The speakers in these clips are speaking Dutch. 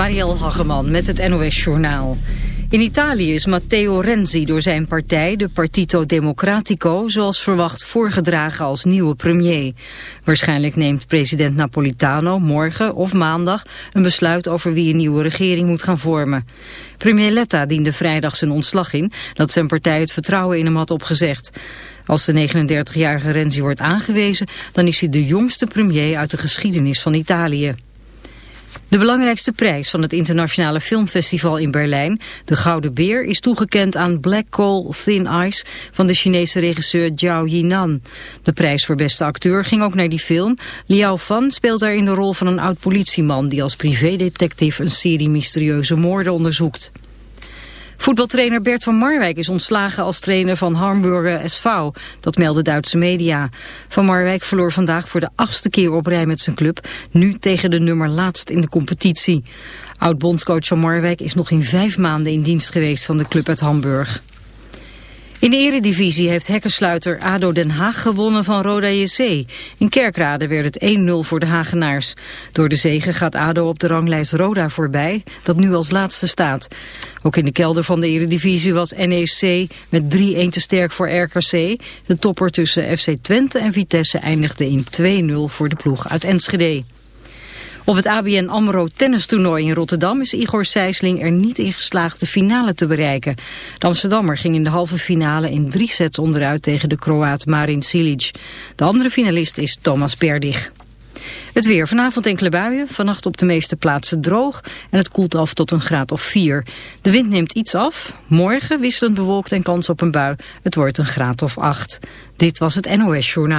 Marielle Hageman met het NOS Journaal. In Italië is Matteo Renzi door zijn partij, de Partito Democratico, zoals verwacht voorgedragen als nieuwe premier. Waarschijnlijk neemt president Napolitano morgen of maandag een besluit over wie een nieuwe regering moet gaan vormen. Premier Letta diende vrijdag zijn ontslag in, dat zijn partij het vertrouwen in hem had opgezegd. Als de 39-jarige Renzi wordt aangewezen, dan is hij de jongste premier uit de geschiedenis van Italië. De belangrijkste prijs van het internationale filmfestival in Berlijn, de Gouden Beer, is toegekend aan Black Coal Thin Ice van de Chinese regisseur Zhao Yinan. De prijs voor beste acteur ging ook naar die film. Liao Fan speelt daarin de rol van een oud-politieman die als privédetective een serie mysterieuze moorden onderzoekt. Voetbaltrainer Bert van Marwijk is ontslagen als trainer van Hamburger SV. Dat melden Duitse media. Van Marwijk verloor vandaag voor de achtste keer op rij met zijn club. Nu tegen de nummer laatst in de competitie. Oud-bondscoach van Marwijk is nog in vijf maanden in dienst geweest van de club uit Hamburg. In de eredivisie heeft hekkensluiter ADO Den Haag gewonnen van Roda JC. In Kerkrade werd het 1-0 voor de Hagenaars. Door de zegen gaat ADO op de ranglijst Roda voorbij, dat nu als laatste staat. Ook in de kelder van de eredivisie was NEC met 3-1 te sterk voor RKC. De topper tussen FC Twente en Vitesse eindigde in 2-0 voor de ploeg uit Enschede. Op het ABN AMRO tennistoernooi in Rotterdam is Igor Sijsling er niet in geslaagd de finale te bereiken. De Amsterdammer ging in de halve finale in drie sets onderuit tegen de Kroaat Marin Cilic. De andere finalist is Thomas Berdig. Het weer. Vanavond enkele buien. Vannacht op de meeste plaatsen droog. En het koelt af tot een graad of 4. De wind neemt iets af. Morgen wisselend bewolkt en kans op een bui. Het wordt een graad of 8. Dit was het NOS Journaal.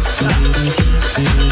Stop.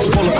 Pull up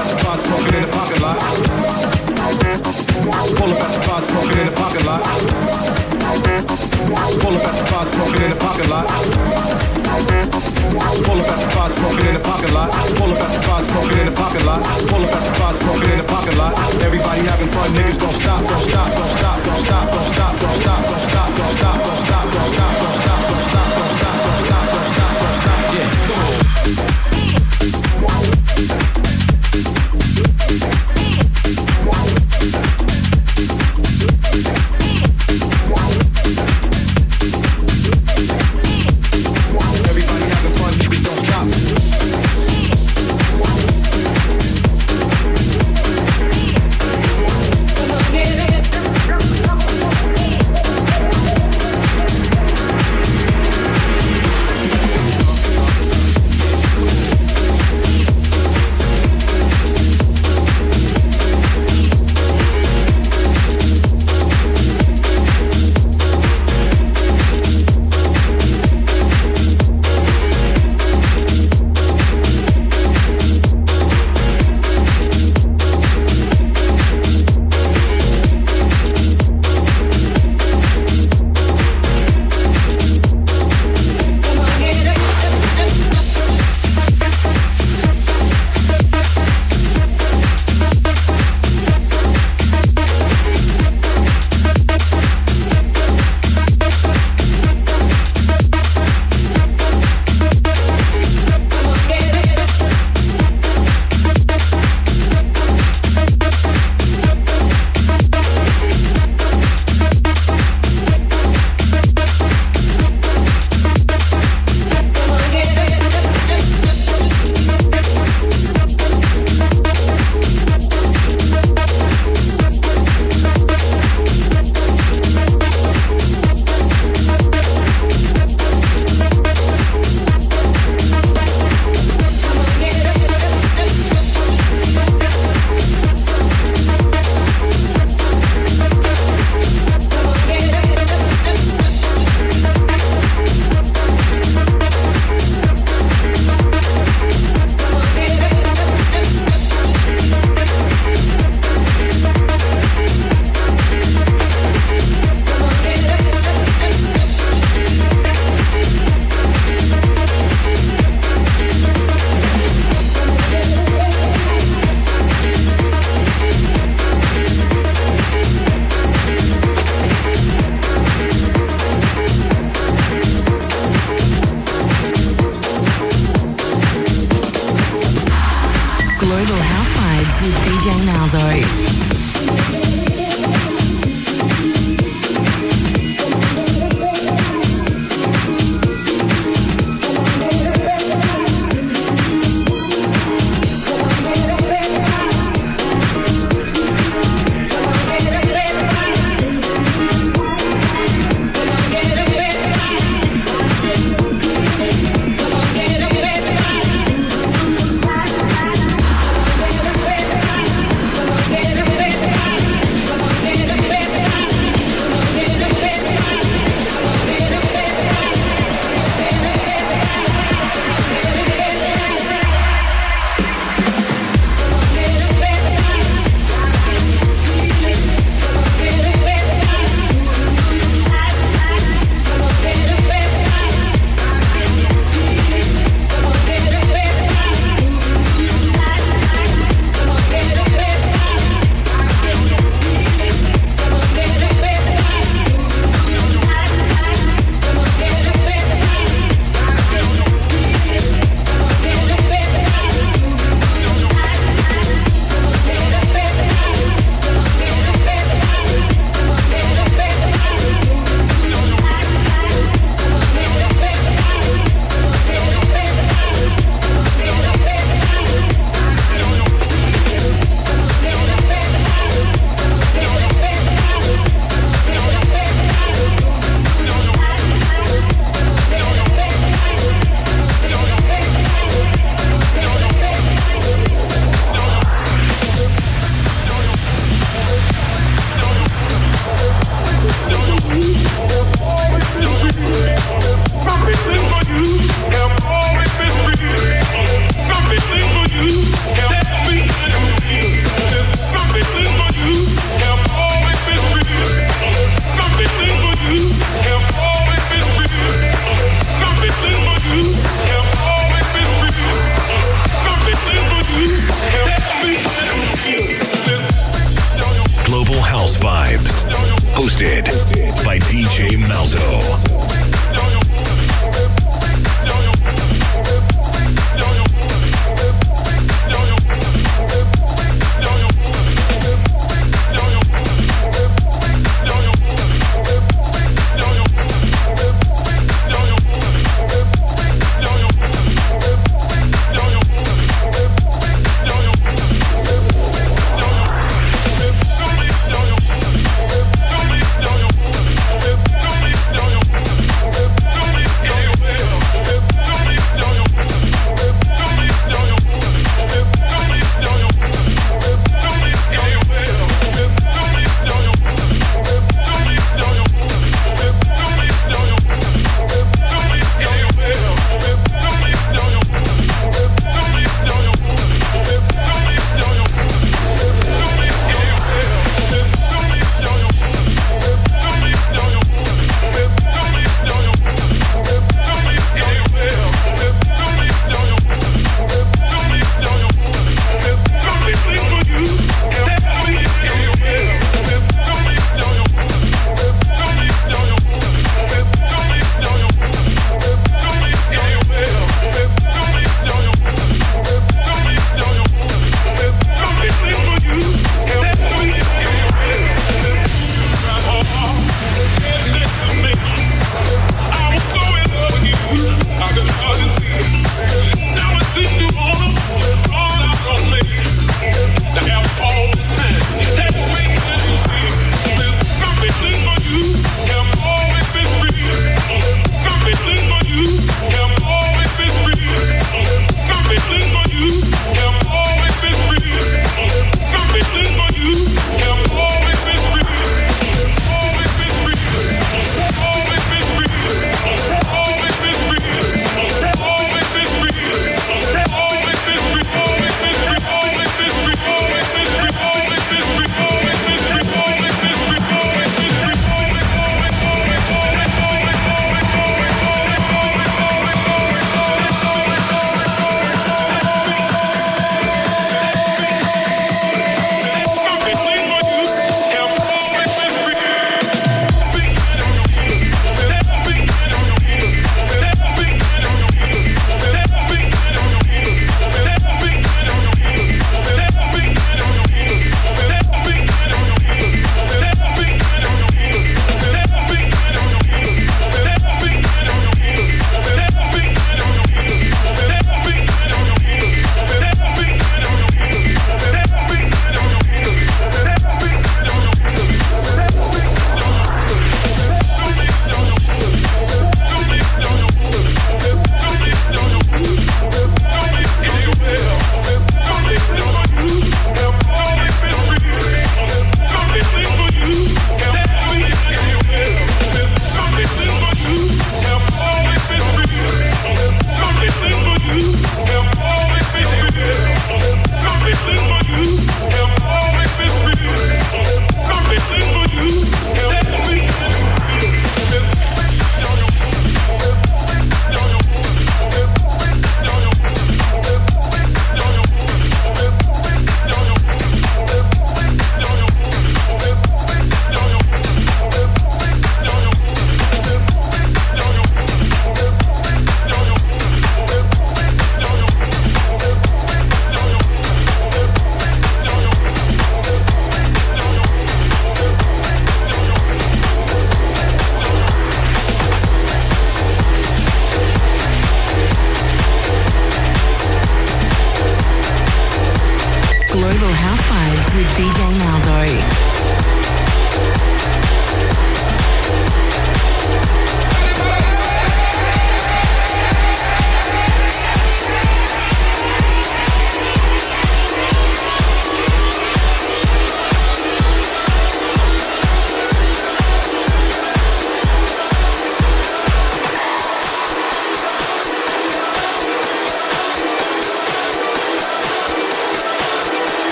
DJ Malzo.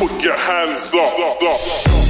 Put your hands up.